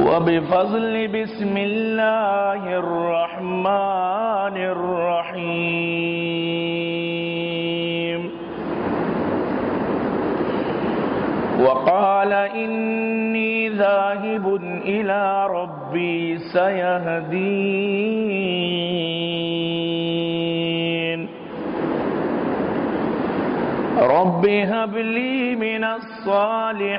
وبفضل بسم الله الرحمن الرحيم. وقال إني ذاهب إلى ربي سيهدين. رب هب لي من الصالحين.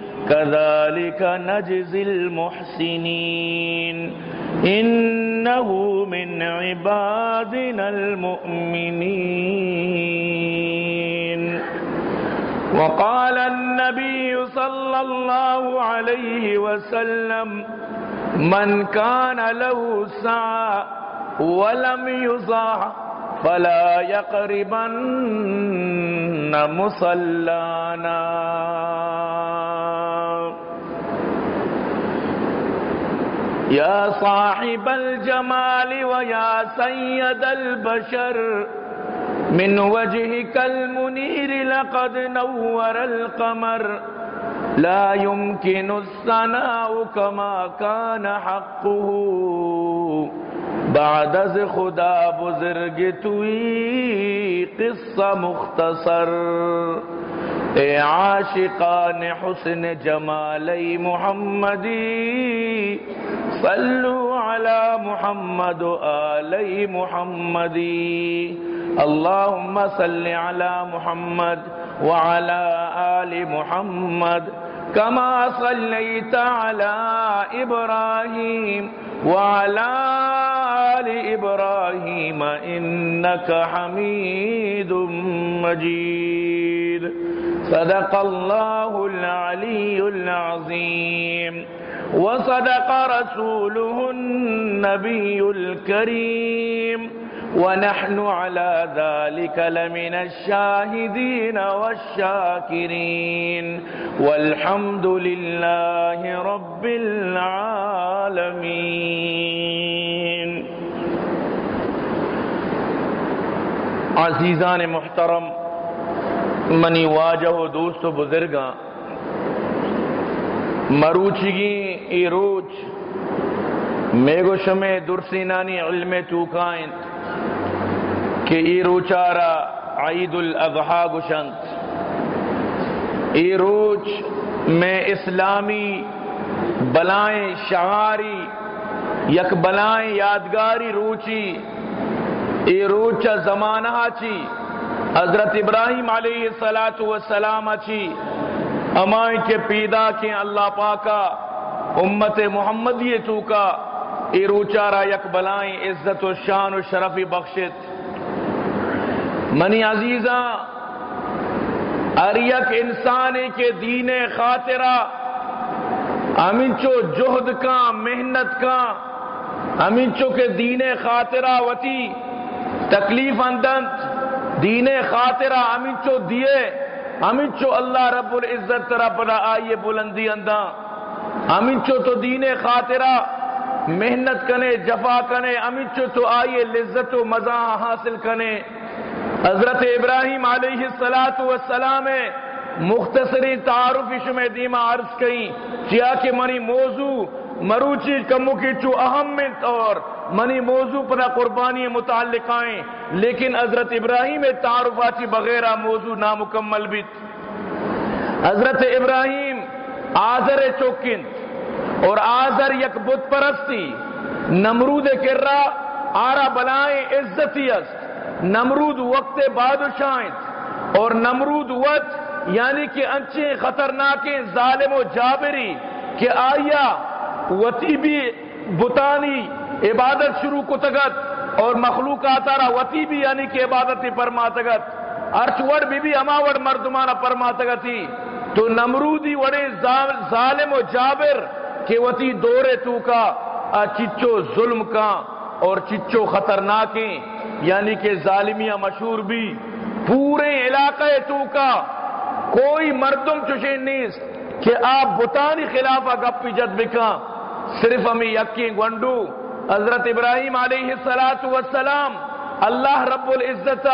كذلك نجزي المحسنين. إنه من عبادنا المؤمنين. وقال النبي صلى الله عليه وسلم من كان له سعى ولم يضع فلا يقربن مصلانا. يا صاحب الجمال ويا سيد البشر من وجهك المنير لقد نور القمر. لا يمكن الثناء كما كان حقه. بعد از خدا بزرگ توی قصہ مختصر۔ اے عاشقان حسن جمالی محمدی، صلو علی محمد و آلی محمدی۔ اللهم صل على محمد وعلى آل محمد۔ كما صليت على إبراهيم وعلى آل إبراهيم إنك حميد مجيد. صدق الله العلي العظيم. وصدق رسوله النبي الكريم. ونحن على ذلك لمن الشاهدين والشاكرين والحمد لله رب العالمين. عزیزان محترم، منی واجہ و دوست و بزرگاں، مروچگی ای روچ میگو شمع درسینانی علم توکائنت کہ ای روچارا عید الاضحی گشنت ای روچ میں اسلامی بلائیں شعاری یک بلائیں یادگاری روچی۔ ای روچا زمانہ چی حضرت ابراہیم علیہ السلاۃ وسلام اچھی امائیں کے پیدا کے اللہ پاکا، امت محمد یہ تو کا۔ اے روچارا یک بلائیں عزت و شان و شرفی بخشت۔ منی عزیزاں اریک انسان کے دین خاطرہ، امنچو جہد کا، محنت کا، امنچو کے دین خاطرہ وتی، تکلیف اندنت دین خاطرہ امنچو دیے امنچو اللہ رب العزت طرح آئیے بلندی انداں امنچو تو دین خاطرہ، محنت کنے، جفا کنے، امنچو تو آئیے لذت و مزہ حاصل کنے۔ حضرت ابراہیم علیہ السلاۃ والسلام مختصری تعارف شمع دیما عرض کئی کیا کہ منی موضوع مروچی کمو کی چو اہم طور منی موضوع پر قربانی متعلق آئیں، لیکن حضرت ابراہیم تعارفاتی بغیر موضوع نامکمل بھی۔ حضرت ابراہیم آزر چوکن اور آزر یک بت پرستی، نمرود کرا آرا بلائیں، عزتی است۔ نمرود وقت بادشاہ اور نمرود وقت یعنی کہ انچے خطرناک ظالم و جابری کہ آیا وتی بھی بتانی عبادت شروع کو تگت اور مخلوق آتا رہا وتی بھی یعنی کہ عبادت پرما تگت ارچوڑ بھی بھی اماوڑ مردمانہ پرما تگتی تو نمرودی وڑے ظالم و جابر کہ وتی دورے تو کا چچو ظلم کا اور چچو خطرناکیں یعنی کہ ظالمیاں مشہور بھی، پورے علاقے تو کا کوئی مردم چشے نہیں کہ آپ بتانی خلاف گپی جد بکا صرف ہمیں یقین گنڈو۔ حضرت ابراہیم علیہ السلاۃ والسلام، اللہ رب العزت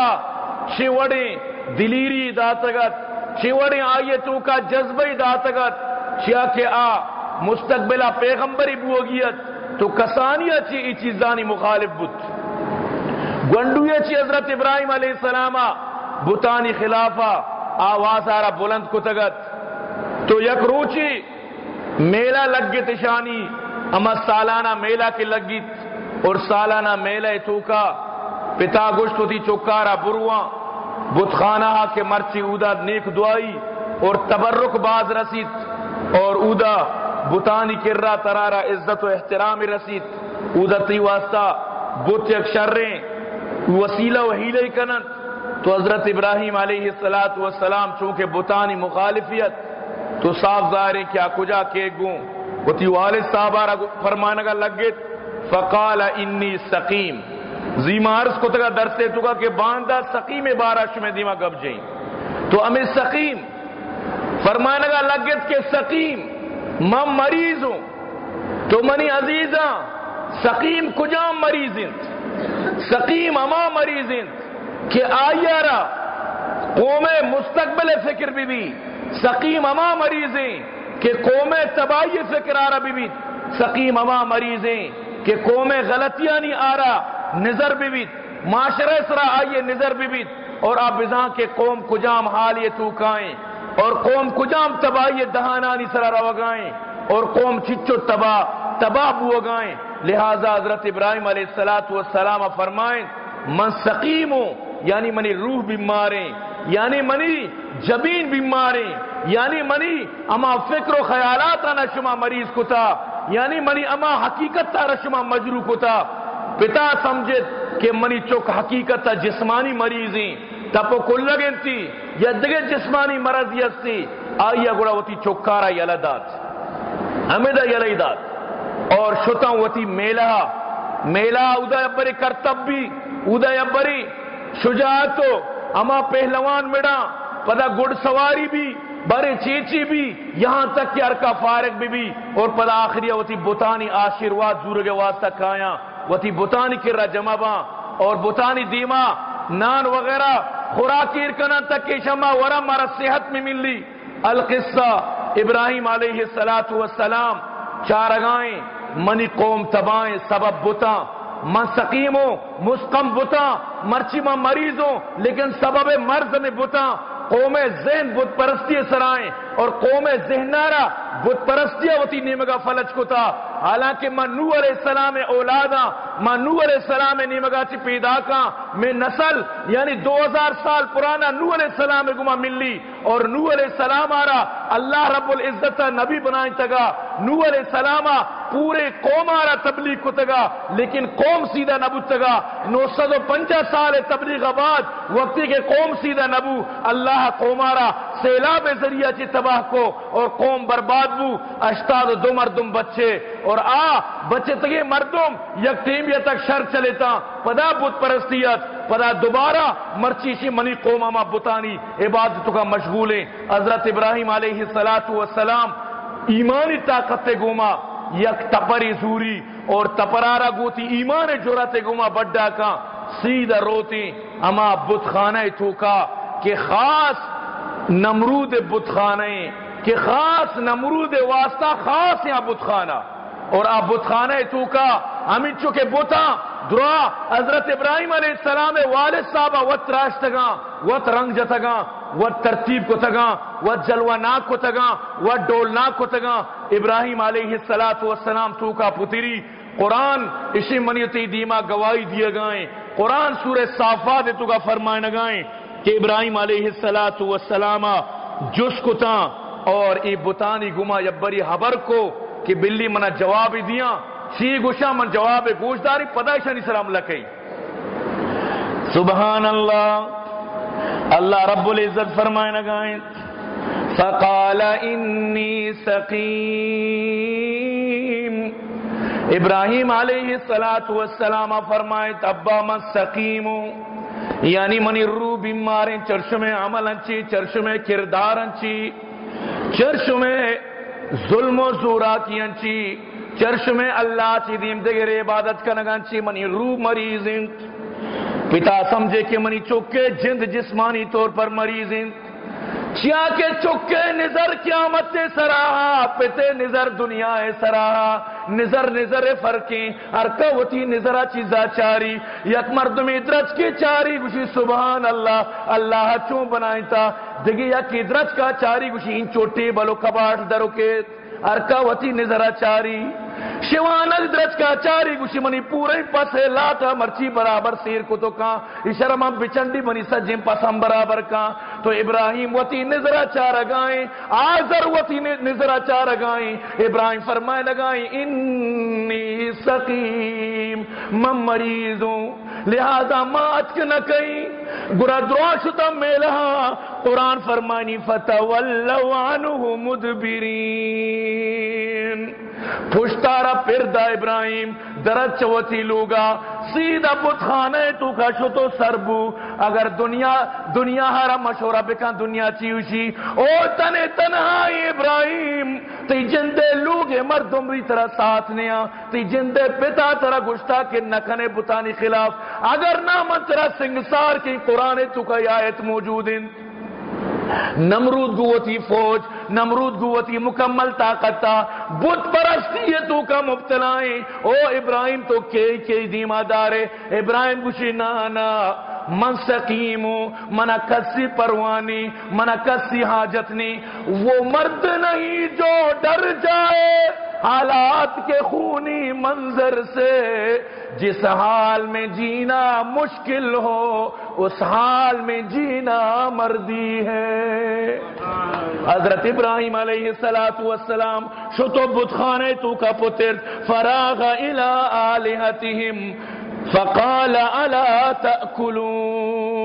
چوڑے دلیری داتگت، چوڑے آئیے تو کا جذبہ داتگت چیا کہ آ مستقبلہ پیغمبری بوگیت۔ تو کسانیہ چی چیزانی مخالف بت گنڈویا چی حضرت ابراہیم علیہ السلام بتانی خلافہ آواز آرہ بلند کتگت. تو یک روچی میلہ لگ گی تشانی، اما سالانہ میلہ کی لگیت اور سالانہ میلہ توکا، پتا گشت ہوتی چکارا بروان بتخانہ کے مرچی اودا نیک دعائی اور تبرک باز رسید اور اودا بتانی کرا ترارا عزت و احترام رسید. اودا تی واسطہ بت یک شریں، وسیلہ و حیلہ کنن. تو حضرت ابراہیم علیہ السلام والسلام چونکہ بتانی مخالفیت، تو صاف ظاہر ہے کیا کجا کے گوں؟ وہ تی والد صاحب فرمانے کا لگت فقال انی سقیم. زیمارس کو تگا درسے تو کہ باندھا سقیم بارش میں دیما گب جائیں. تو ہمیں سقیم فرمانے کا لگت کہ سقیم میں مریض ہوں تو منی عزیزاں، سقیم کجام مریض ہیں سقیم اما مریض کہ آئیارا قوم مستقبل فکر بھی بھی سقیم اما مریضیں کہ قوم تباہی فکر آ رہا بھی بھی سقیم اما مریضیں کہ قوم غلطیاں نہیں آ رہا، نظر بھی بھی معاشرہ سرا آئیے نظر بھی بھی اور آپ بزاں کے قوم کجام حال یہ توکائیں اور قوم کجام تباہی دہانانی سرا روگائیں اور قوم چچو تباہ تباہ بوگائیں لہذا حضرت ابراہیم علیہ السلاۃ والسلام فرمائیں، من سقیم یعنی منی روح بیماریں یعنی منی جبین بیماریں یعنی منی اما فکر و خیالات آنا شما مریض کتا یعنی منی اما حقیقت تا شما مجرو کتا۔ پتا سمجھت کہ منی چوک حقیقت تا جسمانی مریضیں تپو کل لگن تھی یا دگے جسمانی مرض یستی آئیا گوڑا ہوتی چوکارا یلدات ہمیدہ یلدات اور شتا وتی میلا میلا ادا ابری کرتب بھی ادا ابری شجاعت اما پہلوان مڑا پدا گڑ سواری بھی برے چیچی بھی یہاں تک کہ ارکا فارغ بھی بھی اور پدا آخری وتی بتانی آشیرواد زور واسطہ کھایا وتی بتانی کرا جمع با اور بتانی دیما نان وغیرہ خوراکی ارکنا تک کہ شما ورا مارا صحت میں مل لی القصہ ابراہیم علیہ السلام چارگائیں، منی قوم تبائیں، سبب بتا من سقیموں مسکم بتا مرچی میں مریضوں، لیکن سبب مرض میں بتا قوم ذہن بت پرستی سرائیں اور قوم ذہنارا بت پرستی ہوتی نیمگا فلج کو تھا حالانکہ میں نو علیہ السلام اولادا ہاں، میں نو علیہ السلام نیمگا چی پیدا کا میں نسل یعنی دو ہزار سال پرانا نو علیہ السلام گما ملی۔ اور نو علیہ السلام آرا، اللہ رب العزت نبی بنائیں تگا۔ نو علیہ السلام پورے قوم آرا تبلیغ کو تگا، لیکن قوم سیدھا نبو تگا۔ نو سو پنجا سال تبلیغ بعد وقتی کے قوم سیدھا نبو، اللہ قوم آرا سیلاب ذریعہ چی تباہ کو اور قوم برباد بو، اشتاد دو مردم بچے۔ اور آ، بچے تگے مردم، یک تیمیہ تک شر چلے تا۔ پدا بت پرستیت، پدا دوبارہ مرچیشی منی قوم اما بتانی عبادتوں کا مشغولیں۔ حضرت ابراہیم علیہ السلام ایمانی طاقت گوما۔ یک تپری زوری اور تپرارا گوتی ایمان جرات گوما بڈا کا سیدھا روتی اما بت خانہ کہ خاص نمرود بت خانے کہ خاص نمرود واسطہ خاص یہاں بت خانہ اور آپ بت خانہ تو کا ہمیں چکے بوتا، دعا حضرت ابراہیم علیہ السلام والد صاحب وت راش تگا وت رنگ جتگا وت ترتیب کو تگا وت جلوہ ناک کو تگا وت ڈول ناک کو تگا۔ ابراہیم علیہ السلام والسلام تو کا پتری، قرآن اسی منیتی دیما گواہی دیے گائیں قرآن سورہ صافات تو کا فرمائے نگائیں کہ ابراہیم علیہ السلام والسلام جس کو تا اور ای بتانی گما یبری حبر کو کہ بلی منا جواب ہی دیا سی گوشا من جواب گوشداری پدائشہ نہیں سلام لکھئی سبحان اللہ۔ اللہ رب العزت فرمائے نگائیں فقال انی سقیم۔ ابراہیم علیہ السلام فرمائے، تبا من سقیم۔ یعنی منی رو بیماریں چرش میں عمل انچی چرش میں کردار انچی چرش میں ظلم و زورا کی انچی میں اللہ چی دیم دگر عبادت کا نگانچی منی رو مریض پتا سمجھے کہ منی چکے جند جسمانی طور پر مریض چیا کے چکے نظر قیامت سراہا، پتے نظر دنیا سراہا، نظر نظر فرقیں ارکوتی نظرہ چیزا چاری، یک مردم ادرج کی چاری گوشی، سبحان اللہ اللہ چون بنائیں تا؟ دگی یک ادرج کا چاری گوشی، ان چوٹی بلو کباٹ دروکے ارکاوتی نظر چاری شیوانک درج کا چاری گوشی منی پورے پسے لاتا، مرچی برابر سیر کو تو کان اشرم بچنڈی منی سجم پسم برابر کان تو ابراہیم وتی نظرہ چار گائیں، آزر وتی نظرہ چار گائیں۔ ابراہیم فرمائے لگائیں انی سقیم، من مریض ہوں لہذا مات کے نہ کہیں۔ گرا دعا میلہا قرآن فرمانی فتح عنہ مدبرین. پشتارا پردا ابراہیم، درد چوتی لوگا، سیدھا بت خانے تو کا شتو سربو۔ اگر دنیا دنیا ہرا مشورہ بکن دنیا چیوشی او تنے تنہائی ابراہیم، تی جندے لوگے مردم بھی طرح ساتھ نیا۔ تی جندے پتا طرح گشتا کہ نکنے بتانی خلاف۔ اگر نامن طرح سنگسار کی قرآن تو کا آیت موجود ہیں۔ نمرود گوتی فوج، نمرود گوتی مکمل طاقت تا۔ بت پرستیتوں کا مبتلائیں او ابراہیم تو کے کے دیما دارے ابراہیم گوشی نانا من سقیم منا کسی پروانی منا کسی حاجت نہیں وہ مرد نہیں جو ڈر جائے۔ حالات کے خونی منظر سے جس حال میں جینا مشکل ہو، اس حال میں جینا مردی ہے۔ حضرت ابراہیم علیہ السلام شتو بت خانے تو کا پتر، فراغ الى آلہتہم، فقال الا تأکلون۔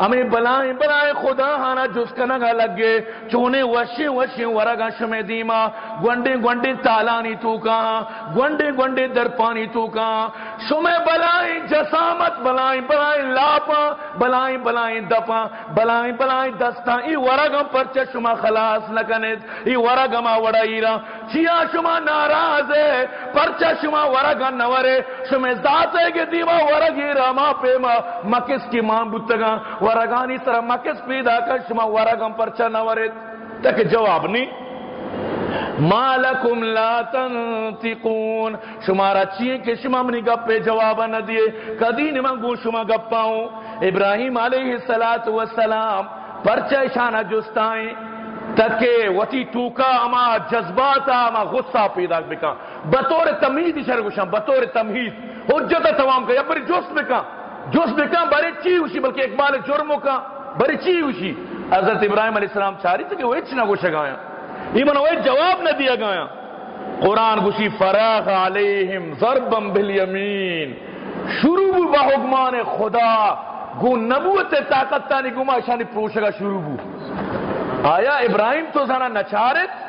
ہمیں بلائیں بلائیں خدا ہانا جس کا نگا لگے۔ چونے وشی وشی ورگا شمی دیما۔ گونڈے گونڈے تالانی تو کہاں گونڈے گونڈے درپانی تو کہاں شمی بلائیں، جسامت بلائیں بلائیں لاپا بلائیں بلائیں دپا بلائیں بلائیں دستا ای ورگم پرچہ شما خلاص نکنید ای ورگم وڑائیرا چیا شما ناراض ہے، پرچہ شما ورگا نورے شمی ذات ہے دیما ورگیرا ما پیما مکس کی ماں بتگا ورگانی سر مکس پیدا کر، شما ورگم پرچہ نورید تک جواب نہیں مالکم لا تنتقون شمارا چیئے کہ شما منی گپے جوابا نہ دیے کدی نمانگو شما گپاؤں۔ ابراہیم علیہ السلام پرچہ شانہ جستائیں۔ تکے وتی توکا، اما جذبات اما غصہ پیدا بکا۔ بطور تمہید شر گوشاں بطور تمہید حجت تمام کا یا بری جوست بکا۔ جوست بکا بری چی ہوشی بلکہ اقبال جرموں کا بری چی ہوشی حضرت ابراہیم علیہ السلام چاری تھے کہ وہ اچھ نہ گوشا گایا۔ ایمان وہ جواب نہ دیا گایا۔ قرآن گوشی، فراغ علیہم ضربم بالیمین شروع با حکمان خدا۔ گو نبوت طاقت تانی گما شانی پروشگا شروع بو۔ آیا ابراہیم تو زنا نچارت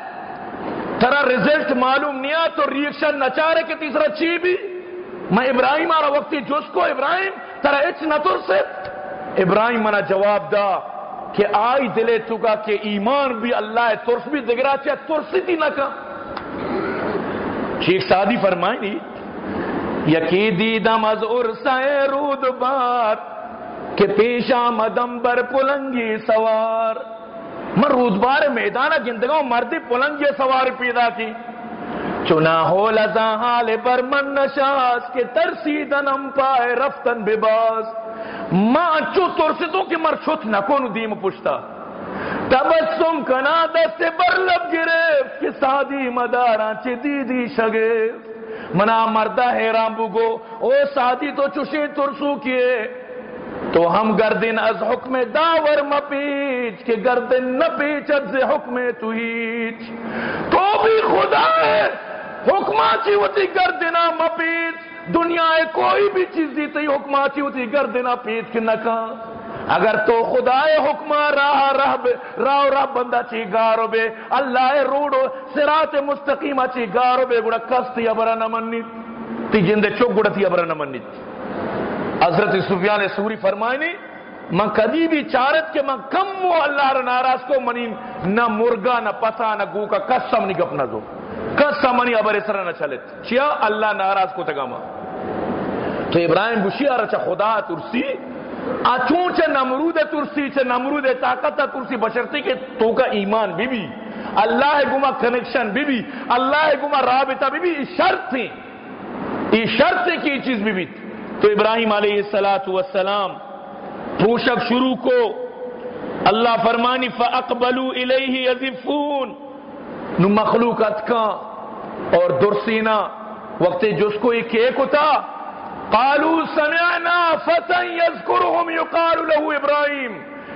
ترا ریزلٹ معلوم نیا تو ریئیکشن نچارے کہ تیسرا چی بھی؟ میں ابراہیم آرہ وقتی جس کو ابراہیم، ترا اچ نتر سے؟ ابراہیم منا جواب دا کہ آئی دلے چکا کہ ایمان بھی اللہ ہے، ترس بھی دگرا چاہے، ترسی تھی نہ کا۔ شیخ سادی فرمائیں گی یکی دیدم از ارسائے رود بار، کہ پیش آمدم بر پلنگی سوار۔ من رودبار میدان گندگاں مردی پلنگی سوار پیدا کی۔ چنا ہو لزا حال پر من نشاس کے ترسیدنم پائے رفتن بباز ماں چو ترسیدوں کی مر چھت نکون دیم پشتا۔ تبسم کنا دست بر لب گرفت کہ سادی مداران چی دیدی شگفت منا مردہ حیران بگو او سادی تو چوشے ترسو کیے۔ تو ہم گردن از حکم داور مپیچ کہ گردن نہ پیچت سے حکم تو ہیچ۔ تو بھی خدا ہے حکمہ چی ہوتی گردنا مپیچ۔ دنیا ہے، کوئی بھی چیز دیتی حکمہ چی ہوتی گردنا پیچ کے نکا اگر تو خدا حکمہ راہ راہ راہ راہ بندہ چی گارو بے۔ اللہ روڑو سرات مستقیمہ چی گارو بے۔ گوڑا کستی ابرا نمنیت تی جندے چوک گوڑا تی ابرا نمنیت حضرت سفیان سوری فرمائنی، من کدی بھی چارت کے من کم و اللہ را ناراض کو، منی نہ مرگا نہ پتا نہ گو کا قسم نہیں گپ نہ دو۔ قسم منی ابر اسرا نہ چلت۔ چیا اللہ ناراض کو تگاما تو ابراہیم بشیا رچا خدا ترسی اچون چے نمرود ترسی چے نمرود طاقت ترسی بشرتی کہ تو کا ایمان بھی بھی، اللہ گما کنیکشن بھی بھی، اللہ گما رابطہ بھی بھی شرط تھی یہ شرط تھی کہ یہ چیز بھی بھی۔ تھی تو ابراہیم علیہ السلاۃ والسلام پوشک شروع کو اللہ فرمانی فاقبلوا الیہ یذفون نو مخلوقات کا اور درسینا، وقت جس کو ایک ایک ہوتا، قالوا سمعنا فتى يذكرهم يقال له ابراہیم۔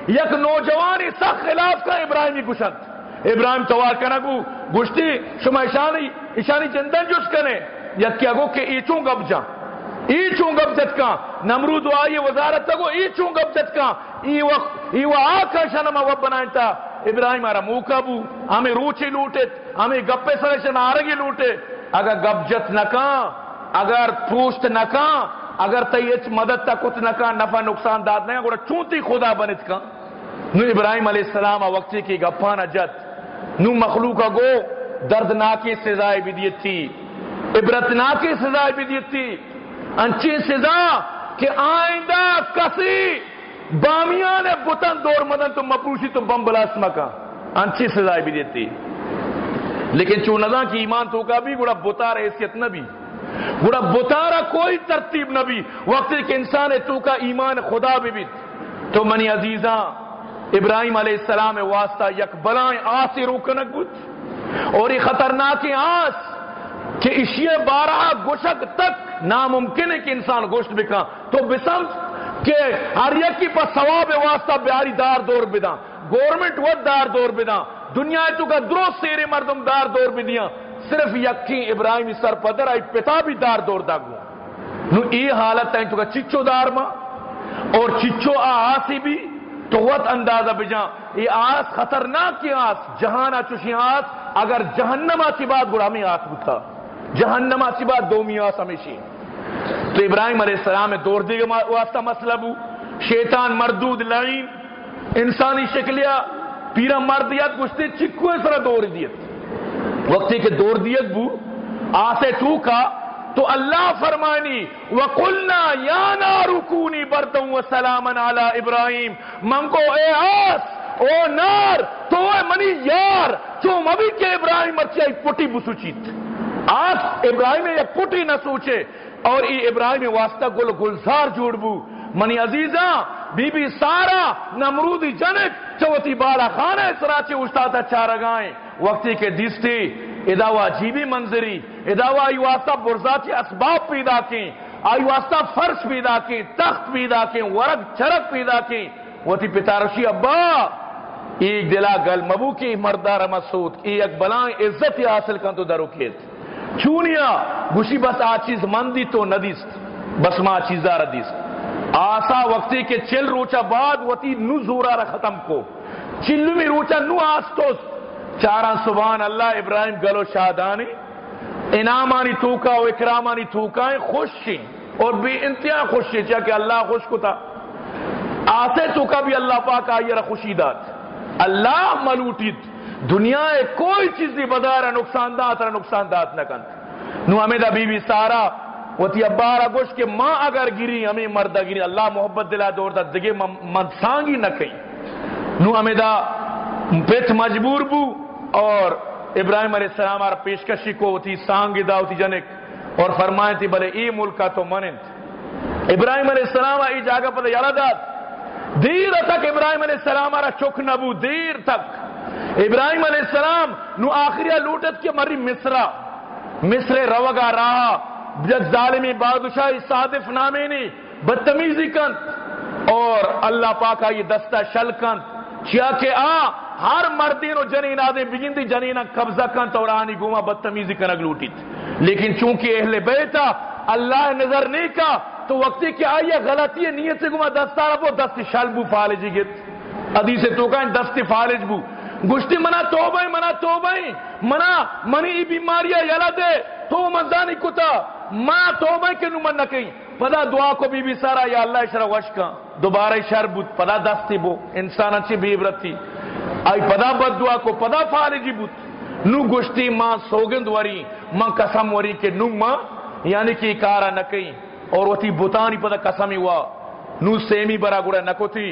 یک نوجوانی سخت خلاف کا ابراہیمی گشت۔ ابراہیم توار کنا گو، گشتی، شما اشانی اشانی چندن جس کنے، یک کیا گو کہ ایچوں گب جا۔ ای چون گب جت کا، نمرود و آئی وزارت تگو ای چون گب جت ای وقت ای و آکا شنم و بنائنتا ابراہیم آرہ موکا بو۔ ہمیں روچی لوٹت ہمیں گپے سرشن آرگی لوٹے اگر گب جت نکا اگر پوشت نکا اگر تیچ مدد تا کت نکا نفع نقصان داد نہیں گوڑا چونتی خدا بنت کا۔ نو ابراہیم علیہ السلام وقتی کی گپانا جت۔ نو مخلوقہ گو، دردناکی سزائی بھی دیت تھی عبرتناکی سزائی بھی دیت تھی انچی سزا کہ آئندہ کسی بامیان بتن دور مدن تو مپروشی تو بم بلاسما کا انچی سزا بھی دیتی۔ لیکن چون نظام کی ایمان تو کا بھی گوڑا بتار حیثیت نبی گوڑا بتارا کوئی ترتیب نبی وقت کہ انسان تو کا ایمان خدا بھی بھی۔ تو منی عزیزاں، ابراہیم علیہ السلام واسطہ یک بلائیں آسی روکنک بود اور یہ خطرناک آس کہ اشیے بارہ گوشک تک ناممکن ہے کہ انسان گوشت بکا تو بسم کہ ہر یکی پر ثواب واسطہ بیاری دار دور بدا گورنمنٹ وہ دار دور بدا دنیا تو کا درست سیرے مردم دار دور بدیاں۔ صرف یکی ابراہیم سر پدر آئی پتا بھی دار دور داگو نو ای حالت ہے تو کا چچو دار ماں اور چچو آسی بھی تو وقت اندازہ بجا یہ آس خطرناک کی آس جہانا چوشی آس، اگر جہنم آسی بات گڑا میں آس بتا جہنم آسی بات دو میاں سمیشی تو ابراہیم علیہ السلام دور دیگا واسطہ مسئلہ بو۔ شیطان مردود، لعین، انسانی شکلیا پیرا مردیت گشتے چکو اس طرح دور دیت۔ وقتی کہ دور دیت بو، آسے تو تو اللہ فرمانی، وَقُلْنَا يَا نَارُ كُونِي بَرْدًا وَسَلَامًا عَلَى ابراہیم۔ من کو اے آس او نار، تو اے منی یار چو مبی کے ابراہیم اچھائی پٹی بسو چیت۔ آج ابراہیم یہ پٹی نہ سوچے اور ای ابراہیم واسطہ گل گلزار جوڑ بو۔ منی عزیزا بی بی سارا، نمرودی جنک، چوتی بالا خانہ سراچے اشتاتا اچھا چارگائیں وقتی کے دیستی، اداوا جیبی منظری، اداوا آئی واسطہ برزاتی اسباب پیدا کی آئی واسطہ فرش پیدا کی تخت پیدا کی ورق چرک پیدا کی وہ تھی پتارشی ابا، ایک دلا گل مبو کی مردار مسود ایک بلائیں عزت حاصل کن تو درو کیت چونیا، گوشی بس آ چیز مندی تو ندیست بس ما چیزا ردیست آسا وقتی کے چل روچا بعد وتی نو زورا را ختم کو۔ چلو میں روچا نو آستوس۔ چاران سبحان اللہ، ابراہیم گلو شادانی۔ انعامانی توکا و اکرامانی توکائیں خوش شیں اور بھی انتہا خوش شیں چاہ کہ اللہ خوش کو تھا آتے توکا بھی اللہ پاک آئی را خوشی دات اللہ ملوٹیت دنیا کوئی چیز دی بدارا نقصان دات را نقصان دات نہ کن۔ نو ہمیں دا بی بی سارا، وہ تی ابارا گوش کہ ماں اگر گری، ہمیں مردہ گری۔ اللہ محبت دلا دور دا دگے مدسانگی نہ کہیں نو ہمیں دا پیت مجبور بو اور ابراہیم علیہ السلام آر پیشکشی کو تھی سانگ داوتی جنک۔ اور فرمائے تھی، بلے ای ملکا تو مننت۔ ابراہیم علیہ السلام ای جاگہ پر یلا داد دیر تک ابراہیم علیہ السلام آرہ چک نبو دیر تک۔ ابراہیم علیہ السلام نو آخریہ لوٹت کے مری مصرہ مصر روگا رہا. جد ظالمی بادشاہی صادف نامے نے بدتمیزی کن. اور اللہ پاکا یہ دستہ شل کن. چیا کہ آ، ہر مردین و جنین آدھے بگندی جنین قبضہ کن تو رانی گوما بدتمیزی کنگ لوٹیت. لیکن چونکہ اہل بیتا اللہ نظر نہیں کا، تو وقتی کہ آئیے غلطی ہے نیت سے گما دستارا بو دست شل بو فالجی گت حدیث تو کہیں دست فالج بو. گشتی منا توبہ منا توبہ منا، منی ای بیماریاں یلا دے۔ تو مندانی کتا۔ ما توبہ کے نمن نہ کہیں پدا دعا کو بی بی سارا، یا اللہ شرا وشکا۔ دوبارہ شر بود، پدا دستی بو۔ انسان اچھی بی عبرت تھی آئی پدا بد دعا کو، پدا فارجی بود۔ نو گشتی ماں سوگند وری ماں قسم وری کے نو ماں یعنی کہ کارا نہ کہیں اور وہ تھی بوتانی پدا قسمی ہوا نو سیمی برا گڑا نکو تھی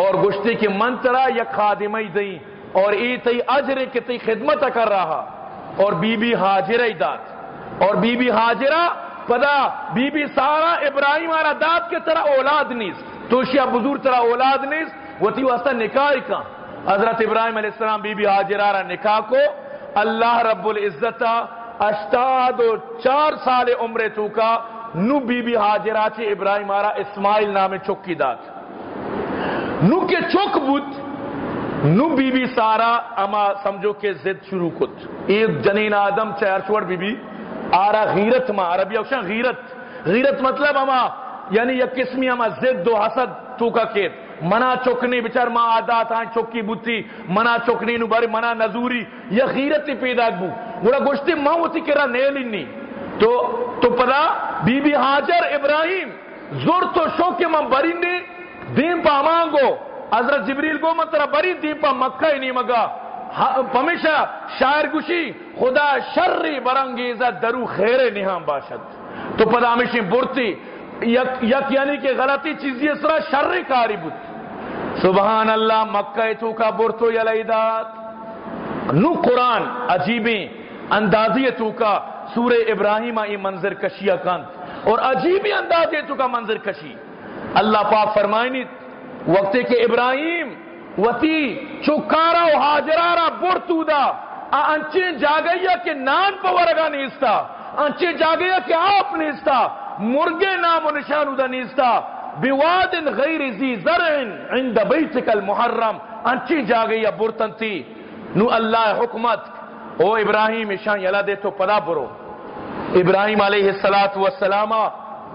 اور گشتی کے منترا یا خادمی دئی اور ای تی اجر کے تی خدمت کر رہا۔ اور بی بی حاجرہ داد اور بی بی حاجرہ پدا بی بی سارا ابراہیم آرہ داد کے طرح اولاد نیس توشیہ بزرگ طرح اولاد نیس وہ تھی واسطہ نکاح کا حضرت ابراہیم علیہ السلام بی بی حاجرہ رہ نکاح کو۔ اللہ رب العزت اشتاد و چار سال عمر تو کا نو بی بی حاجرہ چے ابراہیم آرہ اسماعیل نام چکی داد۔ نو کے چک بود۔ نو بی بی سارا، اما سمجھو کہ زد شروع کت ایک جنین آدم چہر چوڑ بی بی آرا غیرت ما، عربی اوشن غیرت۔ غیرت مطلب اما یعنی یک قسمی اما زد دو حسد تو کیت منا چکنی بچار، ما عادات آئیں چکی بوتی، منا چکنی نو باری، منا نزوری، یا غیرت پیدا بو۔ گوڑا گوشتی ماں ہوتی کرا نیلنی تو تو پدا بی بی حاجر ابراہیم، زور تو شوک من برینی دین پا مانگو۔ حضرت جبریل کو من ترا بری دین پا مکہ ہی مگا پمیشہ، شاعر گوشی، خدا شر برنگیزہ درو خیر نہام باشد۔ تو پدا ہمیشہ برتی، یک یعنی کہ غلطی چیزی اس طرح شر کاری بود۔ سبحان اللہ، مکہ تو کا برتو یلیدات نو قرآن عجیبیں اندازی تو کا سور ابراہیم ای منظر کشیا کند اور عجیبی اندازی تو کا منظر کشی۔ اللہ پاک فرمائنی وقت کہ ابراہیم وتی چکارا و حاجرارا برتو دا۔ انچے جاگیا کہ نان پورگا نیستا۔ انچے جاگیا کہ آپ نیستا۔ مرگے نام و نشان دا نیستا۔ بواد غیر زی زرع عند بیتک المحرم۔ انچی جاگیا برتن تھی نو اللہ حکمت۔ او ابراہیم اشان یلا دے تو پدا برو۔ ابراہیم علیہ السلام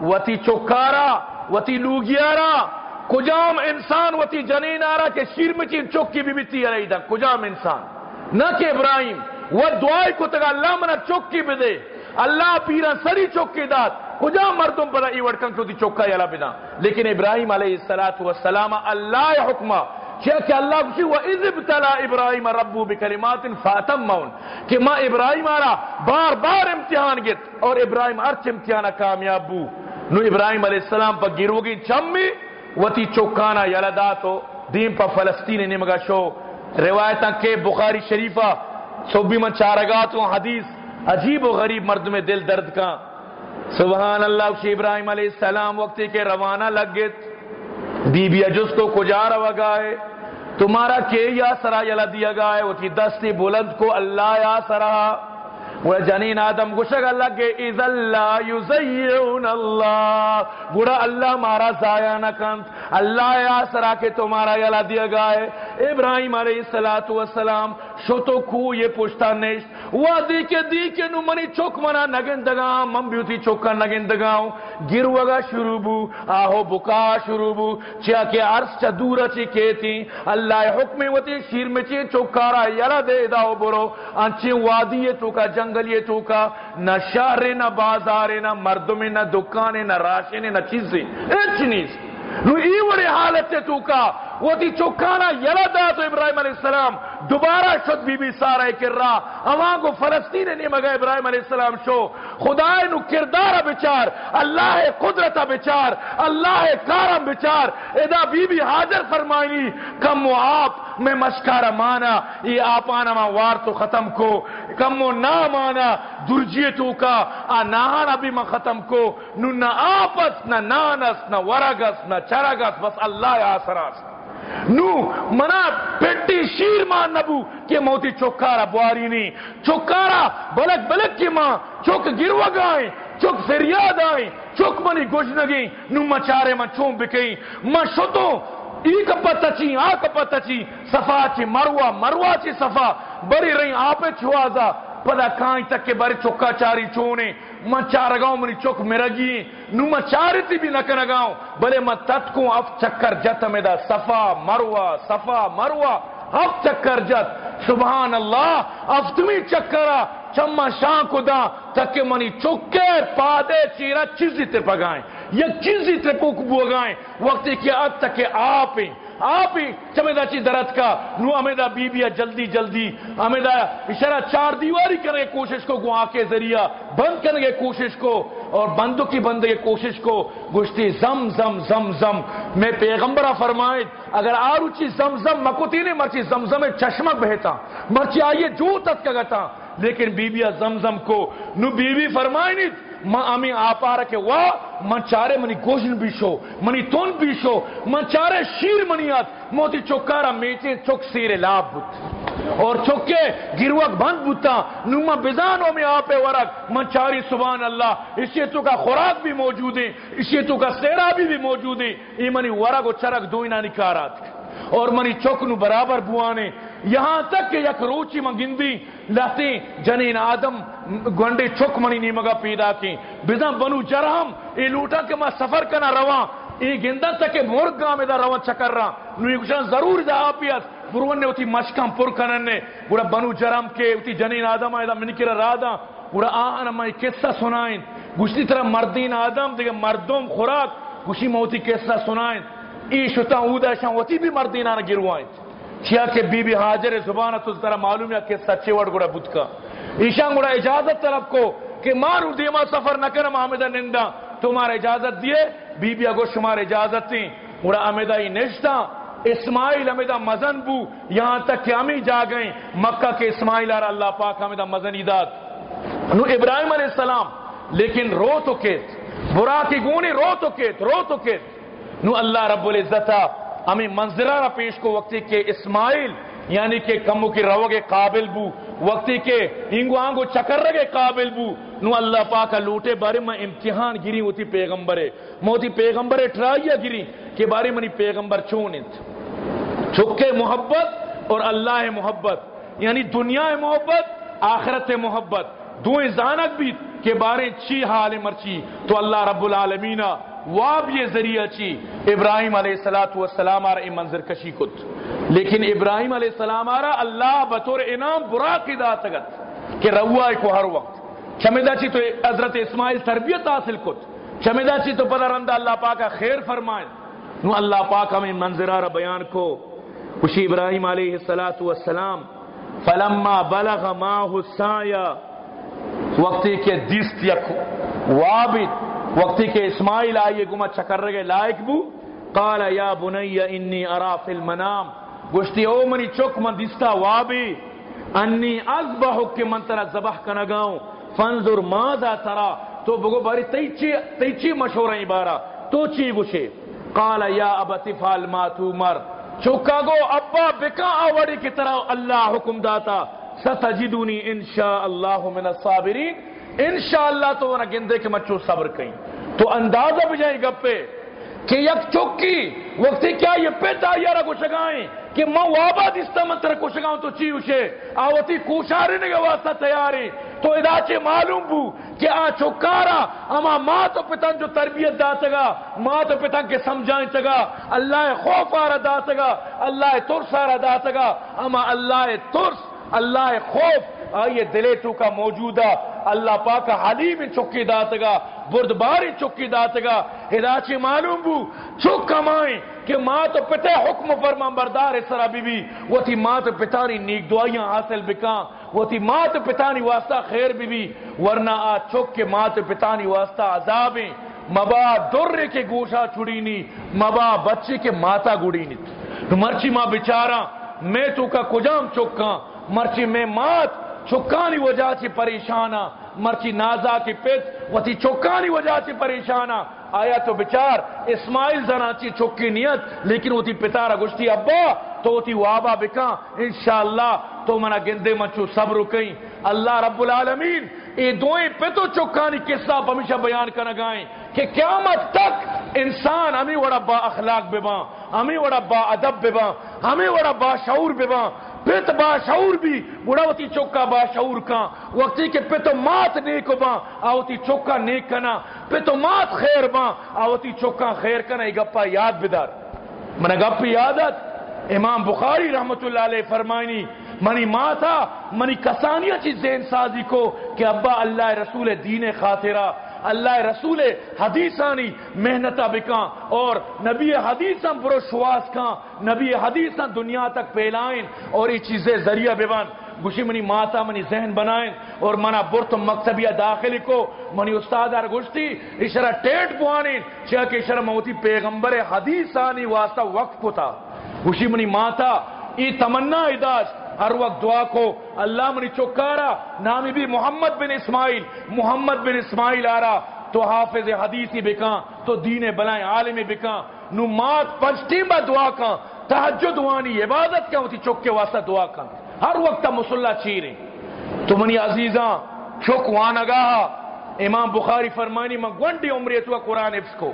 وتی چکارا، وتی لوگیارا۔ کجام انسان وتی جنین آرا کہ شیر چوکی بھی بیتی علیہ دا، کجام انسان۔ نہ کہ ابراہیم، وہ دعائی کو تگا اللہ منا چوکی بھی دے۔ اللہ پیرا سری چوکی داد۔ کجا مردم پدا ای وڑکن تو دی چوکا یلا بنا لیکن ابراہیم علیہ السلام اللہ حکمہ۔ کیا کہ اللہ کسی و اذ ابتلا ابراہیم ربو بکلمات فاتم کہ ماں ابراہیم آرا بار بار امتحان گت اور ابراہیم ارچ امتحان کامیاب بو۔ نو ابراہیم علیہ السلام پر گرو گی چمی وتی چوکانا یلدا تو دین فلسطین نمگا شو. روایتاں کے بخاری شریفہ، صوبی من چارگات و حدیث، عجیب و غریب مرد میں دل درد کا. سبحان اللہ، شی ابراہیم علیہ السلام وقتی کے روانہ لگ گت بی بی اجس کو کجا روا گائے؟ تمہارا کے یا سرا یلا دیا گائے؟ وہ تھی دستی بلند کو اللہ یا سرا. گوڑا جنین آدم گشک اللہ کے اذ اللہ یزیعون اللہ۔ گوڑا اللہ مارا زائع نہ کنت اللہ آسرا کے تمہارا یلا دیا گائے ابراہیم علیہ السلام شتو کو یہ پوچھتا نیشت وہ دی کے دی کے نو منی چوک منا نگن نگندگا من بیوتی چوکا نگندگا گروگا شروع بو، آہو بکا شروع بو۔ چیا کہ عرص چا دورا چی کہتی، اللہ حکمی وتی شیر میں چی چوکارا یلا دے داو برو۔ انچی وادی تو کا جنگل یہ تو کا نہ شہر، نہ بازار، نہ مردم، نہ دکان، نہ راشن، نہ چیزیں۔ اچ نیز۔ نو ای وڑی حالت تو کا وہ تی چوکانا یلا دا تو ابراہیم علیہ السلام، دوبارہ شد بی بی سارا کر رہا اواں کو فلسطین نے مگا ابراہیم علیہ السلام شو۔ خدا نو کردار بچار، اللہ قدرت بچار، اللہ کارم بچار۔ ادا بی بی حاضر فرمائنی کم و آپ میں مشکارا مانا یہ آپ آنا ما وار تو ختم کو۔ کم و نا مانا درجیتو کا، آ نانا بھی ما ختم کو۔ نو نہ آپس نہ نانس نہ ورگس نہ چرگس، بس اللہ آسراس۔ نو منا پیٹی شیر ماں نبو کہ موتی چوکارا بواری نہیں چوکارا بلک بلک کی ماں، چوک گروا گائیں، چوک فریاد آئیں چوک منی گوشنگی نو مچارے من چون بکئی من شتو ای کپا چی آ کپا چی صفا چی مروا مروا چی صفا، بری رہی آپے چھوازا پدا کائیں تک کے بارے چوکا چاری چونے من چار گاؤں منی چوک میرا گی نو من چارتی بھی نہ گاؤں، بلے من تت کو اف چکر جت میں دا صفا مروا صفا مروا اف چکر جت۔ سبحان اللہ، اف تمہیں چکرا چما شاہ کو دا، تک منی چوکے پادے چیرا چیزی تے پگائیں۔ یک چیزی تے پوک بوگائیں۔ وقتی کہ اب تک آپ ہیں۔ آپ ہی چمیدہ چی درد کا، نو امیدہ بی بیا جلدی جلدی امیدہ اشارہ چار دیواری کرنے کوشش کو گوا کے ذریعہ بند کرنے کوشش کو، اور بندوں کی بند کے کوشش کو۔ گشتی زم زم زم زم۔ میں پیغمبرہ فرمائے، اگر آروچی زم زم، مکوتی نہیں مرچی، زم زم چشمک بہتا۔ مرچی آئیے جو تک کگتا لیکن بی بیا زم زم کو، نو بی بی فرمائے نہیں ما امی آپا رکھے وا من چارے منی گوشن بیشو، منی تون بیشو، من چارے شیر منیات موتی چوکارا میچے چوک سیر لاب بوت۔ اور چوکے گروک بند بوتا نوما بزانوں میں آپے ورک، من چاری سبحان اللہ، اسی تو کا خوراک بھی موجود ہے اسی تو کا سیرابی بھی موجود ہے یہ منی ورک و چرک دوئینا نکارات۔ اور منی چوک نو برابر بوانے، یہاں تک کہ یک روچی منگندی لہتی جنین آدم گونڈے چک منی نیمگا پیدا کی بزن بنو جرہم ای لوٹا کہ میں سفر کنا رواں ای گندہ تک کہ مرگ گاہ دا رواں چکر رہا نو یہ ضرور دا آپیت بروان نے اتی مشکم پر کنن نے۔ گوڑا بنو جرم کے اتی جنین آدم آئے دا منکر رادا گوڑا آہانا میں قصہ سنائیں۔ گوشتی طرح مردین آدم دیگه مردم خوراک، گوشی موتی قصہ سنائیں۔ ای شتا اودا شان بھی مردین آنا گروائیں۔ کیا کہ بی بی حاجر زبانہ تو طرح معلوم ہے کہ سچے وڑ گڑا بدھ کا۔ ایشان گڑا اجازت طلب کو کہ مارو دیما سفر نہ کرم حامدہ نندا۔ تمہارا اجازت دیے بی بی اگو شمار اجازت تھی گڑا امیدہ ہی نشتا۔ اسماعیل امیدہ مزن بو۔ یہاں تک کہ ہمیں جا گئیں۔ مکہ کے اسماعیل آرہ اللہ پاک امیدہ مزن ایداد نو ابراہیم علیہ السلام، لیکن رو تو کیت۔ برا کی گونی رو تو کیت رو تو کیت۔ نو اللہ رب العزتہ ہمیں منظرہ پیش کو وقتی کے اسماعیل یعنی کہ کمو کی رو کے قابل بو، وقتی کے انگو آنگو چکر رگے قابل بو۔ نو اللہ پاکا لوٹے بارے میں امتحان گری ہوتی پیغمبرے۔ موتی پیغمبرے ٹرائیا گری کہ بارے منی پیغمبر چونت۔ چھکے محبت اور اللہ محبت یعنی دنیا محبت، آخرت محبت۔ دوئیں زانک بھی کہ بارے چی حال مرچی۔ تو اللہ رب العالمینہ واب یہ ذریعہ چی ابراہیم علیہ السلام والسلام آرہ منظر کشی کت۔ لیکن ابراہیم علیہ السلام آرہ اللہ بطور انام برا کی دا تگت کہ روائے کو ہر وقت۔ چمیدہ چی تو حضرت اسماعیل تربیت حاصل کت۔ چمیدہ چی تو پدر رندہ اللہ پاکا خیر فرمائے۔ نو اللہ پاک ہمیں منظر آرہ بیان کو۔ کشی ابراہیم علیہ السلام فلما بلغ ماہ السایہ وقتی کے دیست یک وابد وقتی کہ اسماعیل آئیے گما چکر رگے لائق بو۔ قال، یا بنی، انی ارا فی المنام۔ گوشتی، او منی چک من دستا وابی۔ انی ازبحک کہ من ترا زبح کنگاؤں۔ فانظر ماذا ترا۔ تو بگو باری تیچی تیچی مشورہ بارا تو چی گوشے قال، یا ابت فعل ما تمر چوکا گو، ابا، بکا آوڑی کی طرح اللہ حکم داتا۔ ستجدونی انشاءاللہ من الصابرین۔ انشاءاللہ تو ورنہ گندے کے مچو صبر کہیں تو اندازہ بجائیں گپے کہ یک چوکی وقتی کیا یہ پیتا یارا کو کہ ماں وابا دستا منتر تو چی اسے آواتی کوشاری نگا واسطہ تیاری۔ تو ادا چے معلوم بو کہ آ چوکارا اما ماں تو پتن جو تربیت دا سگا ماں تو پتن کے سمجھائیں سگا اللہ خوف آرہ دا سگا اللہ ترس آرہ دا سگا اما اللہ ترس، اللہ خوف آئیے دلے تو کا موجودہ اللہ پاک حلیم چکی داتگا بردباری چکی داتگا ہداچی معلوم بو چک کمائیں کہ ماں تو پتہ حکم فرما بردار سرا بی بی وہ تھی ماں تو پتانی نیک دعائیاں حاصل بکاں۔ وہ تھی ماں تو پتانی واسطہ خیر بی بی ورنہ آ چک کے ماں تو پتانی واسطہ عذابیں۔ مبا در کے گوشا چھڑینی مبا بچے کے ماتا گڑینی مرچی ماں بچارا میں تو کا کجام چکاں مرچی میں مات چکانی وجہ چی پریشانا، مرچی نازا کی پت وتی چکانی وجہ چی پریشانا۔ آیا تو بچار، اسماعیل زنا چی چکی نیت، لیکن وتی پتارا گشتی، ابا، تو وتی وابا بکا۔ انشاءاللہ، تو منا گندے مچو صبر کہیں اللہ رب العالمین، اے دوئیں پہ تو چکانی قصہ ہمیشہ بیان کرنا گائیں کہ قیامت تک انسان ہمیں وڑا با اخلاق ببا ہمیں وڑا با ادب ببا ہمیں وڑا با شعور ببا پت با شعور بھی بڑھوتی چوکا با شعور کا۔ وقتی کہ پت مات نیک با آوتی چوکا نیک کنا پت مات خیر با آوتی چوکا خیر کنا یہ گپا یاد بدار۔ من گپ یادت؟ امام بخاری رحمت اللہ علیہ فرمائنی، منی ماتا، منی کسانیہ چیز ذہن سازی کو کہ ابا اللہ رسول دین خاطرہ اللہ رسول حدیثانی محنتا بکاں اور نبی حدیثاں برو شواس کاں نبی حدیثاں دنیا تک پھیلائیں اور یہ چیزیں ذریعہ بیوان گوشی منی ماتا منی ذہن بنائیں اور منا برت مکتبیہ داخلی کو منی استاد ار گشتی اشارہ ٹیٹ پوانیں چاہ کہ اشارہ موتی پیغمبر حدیثانی واسطہ وقت کو تھا گوشی منی ماتا ای تمنا اداش ہر وقت دعا کو اللہ منی چکارا، نامی بھی محمد بن اسماعیل، محمد بن اسماعیل آرا، تو حافظ حدیثی بکاں، تو دین بلائیں عالم بکاں نو مات پنچتی با دعا کاں تحجد دعانی عبادت کیا ہوتی چک کے واسطہ دعا کاں۔ ہر وقت مسلح چیریں۔ تو منی عزیزاں، چک وانگا امام بخاری فرمانی، میں گونڈی عمری تو قرآن افس کو۔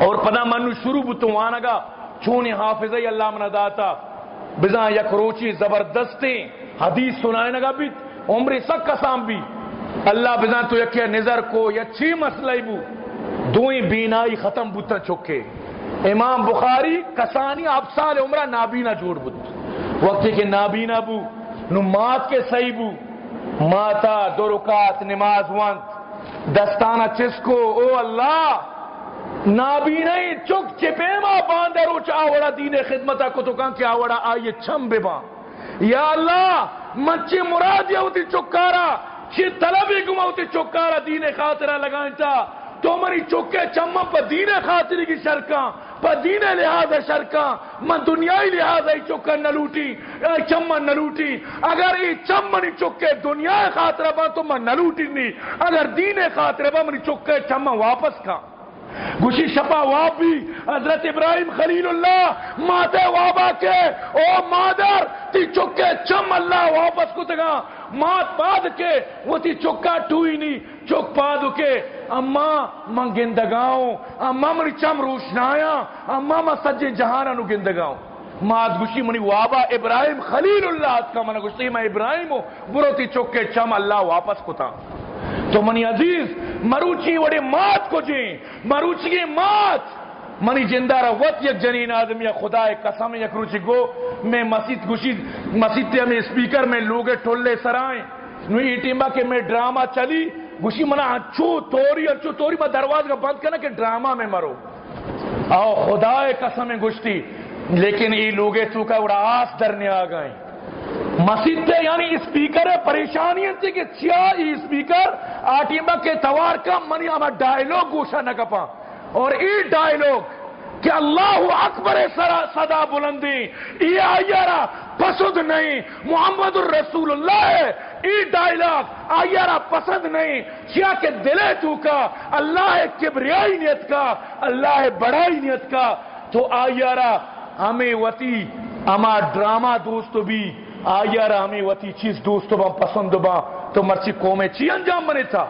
اور پدا منو شروع بتو وانگا چونی حافظی اللہ من داتا۔ بزا یک روچی زبردستی، حدیث سنائے نگا بھی عمری سک کسام بھی۔ اللہ بزا تو یکی نظر کو یا چی مسئلہ بو دوئی بینائی ختم بوتا چکے۔ امام بخاری کسانی اب سال عمرہ نابینا جوڑ بود وقتی کہ نابینا بو، نو مات کے صحیح بو۔ ماتا دو رکات نماز وانت۔ دستانہ چسکو او اللہ! نابی چک چپے ماں باندر روچ آوڑا دین خدمتا کو کیا آوڑا آئیے چھم بے باں یا اللہ مچی مرادی ہوتی چکارا؟ چی طلبی گما ہوتی چکارا دین خاطرہ لگائیں تا۔ تو منی چکے چمم پا دین خاطری کی شرکاں، پا دین لحاظ شرکاں۔ من دنیای لحاظ ای چکا نلوٹی چمم نلوٹی اگر ای چمم چکے دنیا خاطرہ با تو من نلوٹی نہیں اگر دین خاطرہ با منی چکے چمم واپس کھاں گوشی شپا واب حضرت ابراہیم خلیل اللہ مادے وابا کے، او مادر، تی چکے چم اللہ واپس کو تگا مات پاد کے، وہ تی چکا ٹوئی نہیں چک پادو کے۔ اما من گندگاؤں، اما منی چم روشنایا اما من سجے جہانا نو گندگاؤں۔ مات گوشی منی وابا ابراہیم خلیل اللہ کا من گوشتی میں ابراہیم ہوں، برو تی چکے چم اللہ واپس کو تا۔ تو منی عزیز، مروچی وڑے مات کو جیں مروچی مات۔ منی جندارہ وط یک جنین آدم یا خدا قسم، یک روچی گو۔ میں مسجد گوشی مسجد میں اسپیکر میں لوگے ٹھولے سرائیں۔ نوی ایٹیمبا کے میں ڈراما چلی۔ گوشی منا اچھو توری اچھو توری میں درواز کا بند کرنا کہ ڈراما میں مرو۔ آو خدا قسم گوشتی۔ لیکن ای لوگے چوکا وڑا آس درنے آ گئیں مسجد یعنی اسپیکر ہے پریشانی ہے کہ چیا ای اسپیکر آٹیما کے توار کا منی آما ڈائلوگ گوشا نہ کپا۔ اور ای ڈائلوگ کہ اللہ اکبر صدا بلندی، ای آئیارا پسند نہیں، محمد الرسول اللہ ہے۔ ای ڈائلاگ آئیارا پسند نہیں کیا کہ دلے تو کا، اللہ ہے کبریائی نیت کا، اللہ ہے بڑائی نیت کا۔ تو آئیارا ہمیں وتی اما ڈرامہ دوست بھی آئیارا ہمیں وتی چیز دوست با پسند با تو مرچی قومیں چی انجام بنے تھا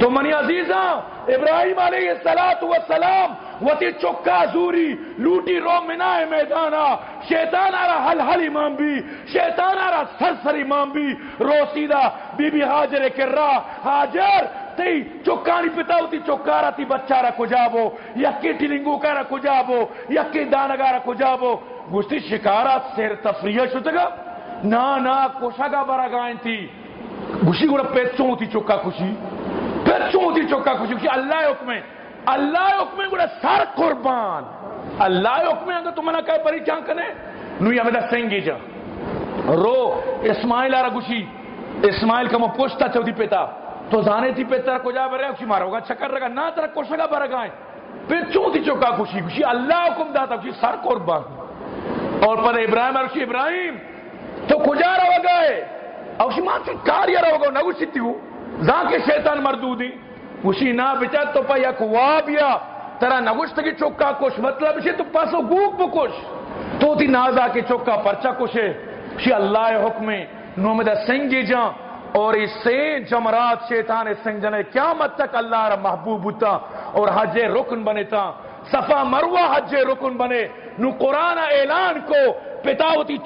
تو منی عزیزاں ابراہیم علیہ السلام وتی چکا زوری، لوٹی رو منا میدانا، شیطان آرا حل حل امام بھی، شیطان آرا سر سر امام بھی، رو سیدھا بی بی حاجر کر رہا حاجر تی چکانی پتا ہوتی چکارا تی بچہ را کجابو یکی ٹلنگو کا را کجابو یکی دانگا را کجابو گوشتی شکارات سیر تفریح شدگا نا نا کوشا برا گائن تھی گوشی گوڑا پیچوں ہوتی چکا خوشی پیچوں ہوتی چکا خوشی کسی اللہ حکم اللہ حکم گوڑا سر قربان اللہ حکم اگر تم نے کہا پری چاں کنے نو سنگی جا رو اسماعیل آرہ گوشی اسماعیل کا میں پوچھتا چودی پیتا تو زانے تھی پیتا کو جا برے اکشی مارا ہوگا چکر رگا نا ترہ کوشگا برگائیں پیچوں تھی چکا خوشی گوشی اللہ حکم داتا گوشی سر قربان اور پر ابراہیم ارشی ابراہیم تو کجا رہا گئے اوشی مان سے کاریا رہا گا نگو سیتی ہو زان شیطان مردو دی نا بچا تو پا یک وابیا ترا نگوشت کی چوکا کش مطلب شی تو پاسو گوک بکش تو تی نازا کی چوکا پرچا کشے شی اللہ حکم نومدہ سنگی جان اور اس سے جمرات شیطان سنگ جنے قیامت تک اللہ را محبوب ہوتا۔ اور حج رکن بنے تا صفا مروہ حج رکن بنے۔ نو قرآن اعلان کو پتا ہوتی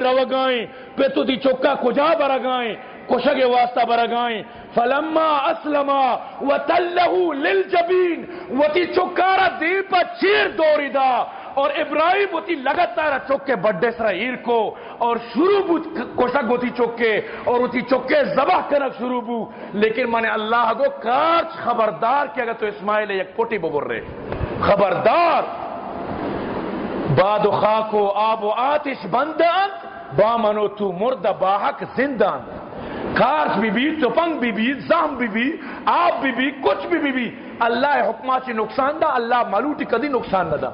روگائیں پیتو دی چوکا کجا برگائیں کشگ واسطہ برگائیں فلما اسلما وتلہو للجبین، وتی چکارا دیپا چیر دوری دا۔ اور ابراہیم ہوتی لگاتار چوکے بڑے سرا ایر کو۔ اور شروع بو کوشک ہوتی چوکے، اور ہوتی چوکے زبح کرک شروع بو لیکن میں نے اللہ کو کارچ خبردار کیا گا تو اسماعیل یک پوٹی ببر رہے۔ خبردار! باد و خاک و آب و آتش بندان، با منو تو مرد باحق زندان. کارچ بی بی تپنگ بی بی زہم بی بی آب بی بی کچھ بھی بی بی اللہ حکماتی نقصان دا، اللہ ملوٹی کدی نقصان نہ دا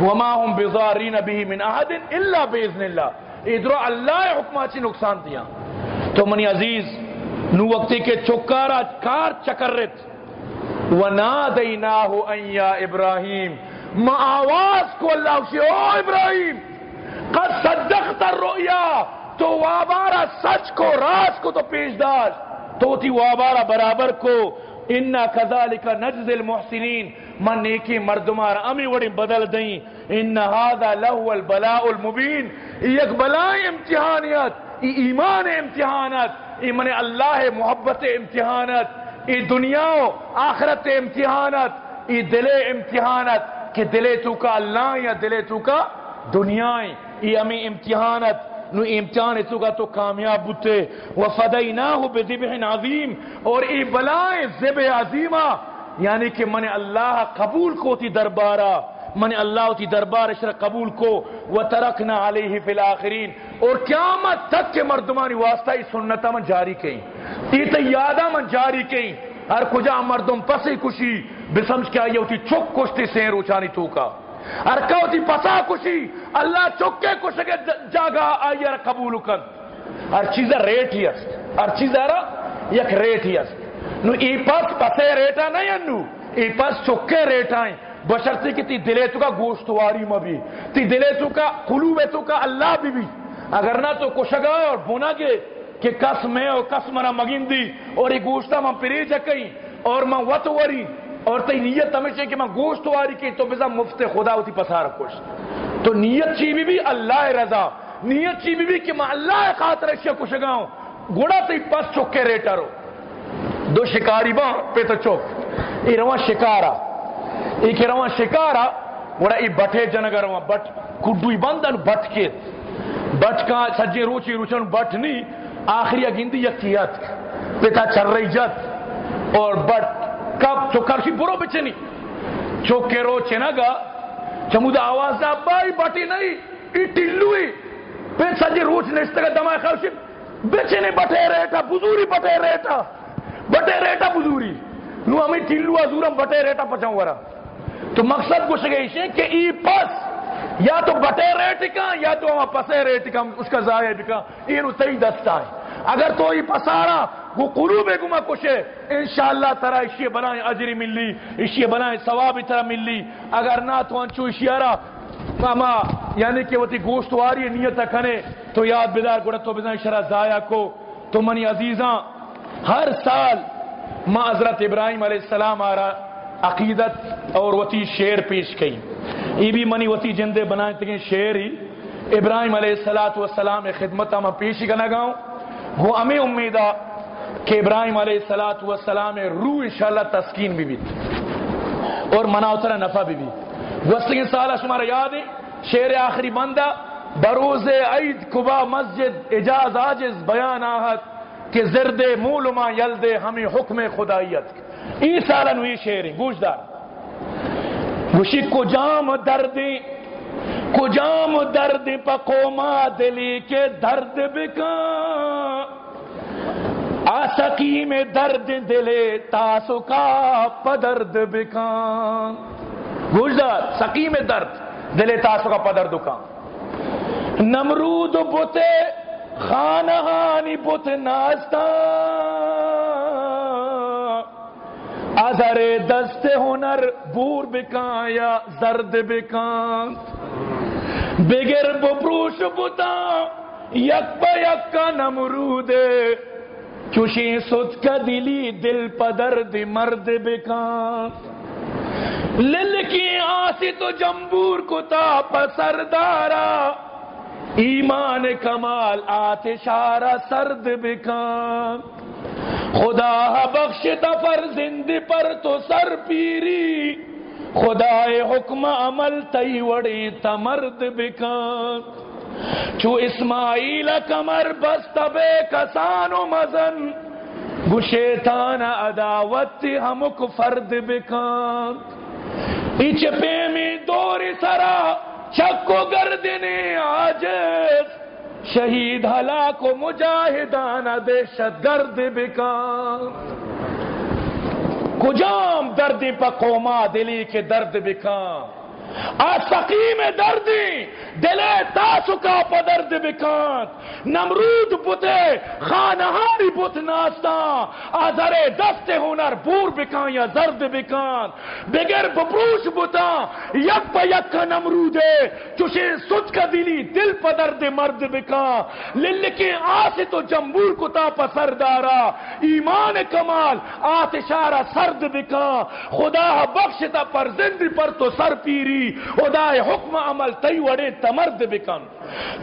وما هم بضارین به من احد الا باذن اللہ. ادھر اللہ حکماتی نقصان دیا. تو منی عزیز، نو وقتی کے چکارا کار چکرت. ونادیناہ ان یا ابراہیم ما آواز کو اللہ سے، او ابراہیم، قد صدقت الرؤیا، تو وابارا سچ کو، راز کو تو پیش داش تو تھی وابارا برابر کو، انا کذالک نجز المحسنین، من نیکی مردمار، امی وڑی بدل دیں ان هذا له البلاء المبین۔ یک بلاء امتحانیت، ای ایمان امتحانت، ای من اللہ محبت امتحانت، ای دنیا و آخرت امتحانت، ای دل امتحانت۔ کہ دلے تو کا اللہ یا دلے تو کا دنیائیں۔ ای امی امتحانت، نو امتحان تو کا تو کامیاب بوتے۔ وفدیناہ بذبح عظیم۔ اور ای بلائیں ذبح عظیمہ۔ یعنی کہ من اللہ قبول کو تی دربارہ۔ من اللہ تی دربار شر قبول کو۔ وترکنا علیہ فی الاخرین۔ اور قیامت تک کے مردمانی واسطہ ای سنتا من جاری کہیں ای تیادہ من جاری کہیں ہر کجا مردم پسی کشی۔ بسمج کیا یہ ہوتی چک کشتی سین روچانی تو کا۔ ہر کا ہوتی پسا کشی، اللہ چکے کشکے جاگا آئی ہر قبول کن۔ ہر چیز ریٹ ہی است۔ ہر چیز ہر یک ریٹ ہی است۔ نو ای پس پسے ریٹا نہیں انو۔ ای بشرتی کہ تی دلے تو کا گوشتواری مبی تی دلے تو کا قلوب تو کا اللہ بھی بھی۔ اگر نہ تو کشگا اور بنا گے کہ کس میں اور کس منا مگین دی اور یہ گوشتا من پری جکئی اور من وط وری۔ اور تی نیت ہمیشہ کہ من گوشت واری کی تو بزا مفت خدا ہوتی پسار کش تو نیت چی بھی بھی اللہ رضا۔ نیت چی بھی بھی کہ من اللہ خاطر اشیاء کشگاؤں گوڑا تی پس چکے ریٹا رو۔ دو شکاری با پہ تو چک ای روان شکارا۔ ای کہ روان شکارا۔ گوڑا ای بٹھے جنگا روان بٹ۔ کڈوی بندن بٹ کے۔ بٹ کا سجے روچی روچن بٹ نہیں آخری اگندی یکیت۔ پتا چر رہی جت اور بٹ کب چکرشی برو بچنی؟ چوکے رو چنگا چمودا آواز دا بائی بٹی نہیں ای ٹلوئی پھر سجے روچ نشتگا دمائی خوشی بچنی بٹے ریٹا، بزوری بٹے ریٹا بٹے ریٹا بزوری۔ نو ہمیں ٹلو ازورم بٹے ریٹا پچاؤں ورا تو مقصد کچھ گئی ہے کہ ای پس یا تو بٹے ریٹ کا، یا تو ہم پسے ریٹ کا، اس کا ضائع بکا یہ تی دستا ہے۔ اگر تو یہ پسارا، وہ قلوب گما کچھ انشاءاللہ ترا اشیے بنائیں اجری ملی اشیے بنائیں ثواب طرح ملی۔ اگر نہ تو انچو اشیارا اما یعنی کہ وہ تی گوشت واری نیت کھنے تو یاد بیدار گڑا تو بزن شرح ضائع کو۔ تو منی عزیزاں، ہر سال ماں حضرت ابراہیم علیہ السلام آ رہا عقیدت اور وتی شیر پیش کئی یہ بھی منی وتی جندے بنائیں تکیں شیر ہی۔ ابراہیم علیہ السلام والسلام خدمت میں پیش کرنا گاؤں۔ وہ ہمیں امیدہ کہ ابراہیم علیہ السلام والسلام روح انشاءاللہ تسکین بھی بھی اور منا اترا نفع بھی بھی وسطی سالہ شمارا یاد ہے شیر آخری بندہ، بروز عید کبا مسجد اجاز آجز بیان آہد کہ زرد مولما یلد ہمیں حکم خدایت ای سالہ نوی شیریں گوش دار۔ گوشی کو جام دردی کو جام درد پا قوما دلی کے درد بکان آسکی میں درد دلے تاسو کا پدرد بکان گوشدار سکی میں درد دلے تاسو کا پدرد کان نمرود بوتے خانہانی بوت ناستا؟ ازر دست ہنر بور بکان یا زرد بکان بگر بپروش بوتا یک پا یک کا نمرود چوشی سوچ کا دلی دل پدر دی مرد بکان۔ للکی آسی تو جمبور کو تا پسردارا ایمان کمال آتشارا سرد بکان۔ خدا بخشتا پر زندی پر تو سر پیری۔ خدا حکم عمل تی وڑی تمرد بکان. چو اسماعیل کمر بست بے کسان و مزن. گو شیطان عداوت ہمک فرد بکان. ایچ پیمی دوری سرا چکو گردنے آجز شہید ہلاک و مجاہدان دہشت گرد بکان. کجام دردی پا قوما دلی کے درد بکان آسقیم دردی، دلے تاسو کا پا درد بکان نمرود بوتے خانہانی بوت ناستا۔ آدھر دست ہنر بور بکان یا زرد بکان بگر بپروش بوتا، یک پا یک کا نمرود چوشے سچ کا دلی، دل پا درد مرد بکان للکی آسی تو جمبور کتا پا سردارا ایمان کمال آتشارا سرد بکان خدا بخشتا پر زندی پر تو سر پیری۔ خدا حکم عمل تی وڑے تمرد بکن.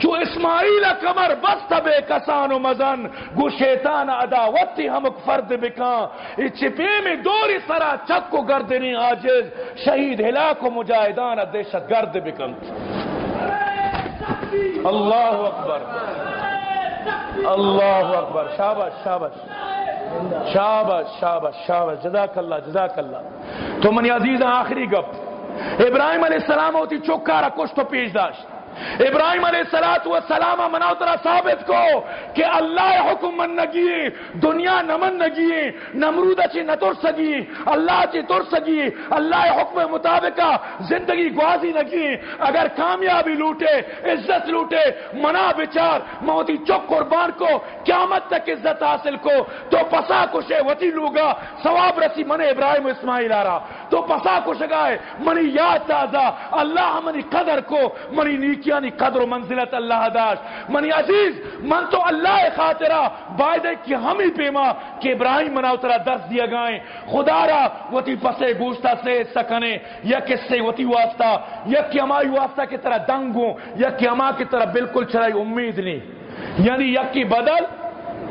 چو اسماعیل کمر بست بے کسان و مزن، گو شیطان عداوتی ہمک فرد بکان چپے میں دوری سرا چک کو گردنی آجز شہید ہلاک و مجاہدان دہشت گرد بکن. اللہ اکبر. اللہ اکبر. شابش شابش شابش شابش شابش جزاک اللہ جزاک اللہ. تو منی عزیز، آخری گپ. ابراہیم علیہ السلام ہوتی چوکارا کچھ تو پیش داشت ابراہیم علیہ السلام و سلام مناوترا ثابت کو کہ اللہ حکم من نگی دنیا نمن نگی نمرود چی نتر سگی اللہ چی تر سگی اللہ حکم مطابق زندگی گوازی نگی اگر کامیابی لوٹے عزت لوٹے منا بچار موتی چک قربان کو قیامت تک عزت حاصل کو تو پسا کشے وتی لوگا ثواب رسی من ابراہیم اسماعیل آرا تو پسا کش گائے، منی یاد تازہ، اللہ منی قدر کو، منی نیکی کیانی قدر و منزلت اللہ داشت۔ منی عزیز، من تو اللہ خاطرہ بائدے کی ہمی پیما کہ ابراہیم مناو ترہ درس دیا گائیں۔ خدا را وطی پسے گوشتا سے سکنے، یا کس سے وطی واسطہ، یا کی ہماری واسطہ کی طرح دنگوں یا کی ہما کی طرح بالکل چرائی امید نہیں۔ یعنی یکی بدل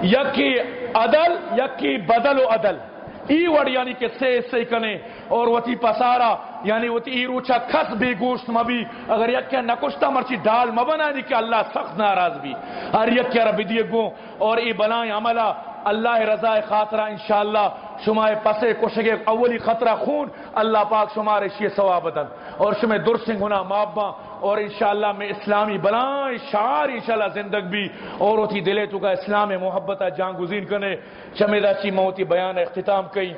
یکی عدل یکی بدل و عدل۔ ای وڑ یعنی کہ سے سے کنے اور وتی پسارا یعنی وتی ای روچا کس بے گوشت مبی، اگر یک کیا نکشتا مرچی ڈال مبنا نہیں یعنی کہ اللہ سخت ناراض بھی۔ ہر یک کیا رب دیے گو، اور ای بلائیں عملہ، اللہ رضا خاطرہ انشاءاللہ، شمائے پسے کشگے اولی خطرہ خون، اللہ پاک شمارے شیئے ثواب اور شمائے درسنگ ہونا مابا اور انشاءاللہ میں اسلامی بلان شعار انشاءاللہ زندگ بھی اور ہوتی دلے تو کا اسلام محبت جان گزین کنے چمیدہ چی موتی بیان اختتام کئی۔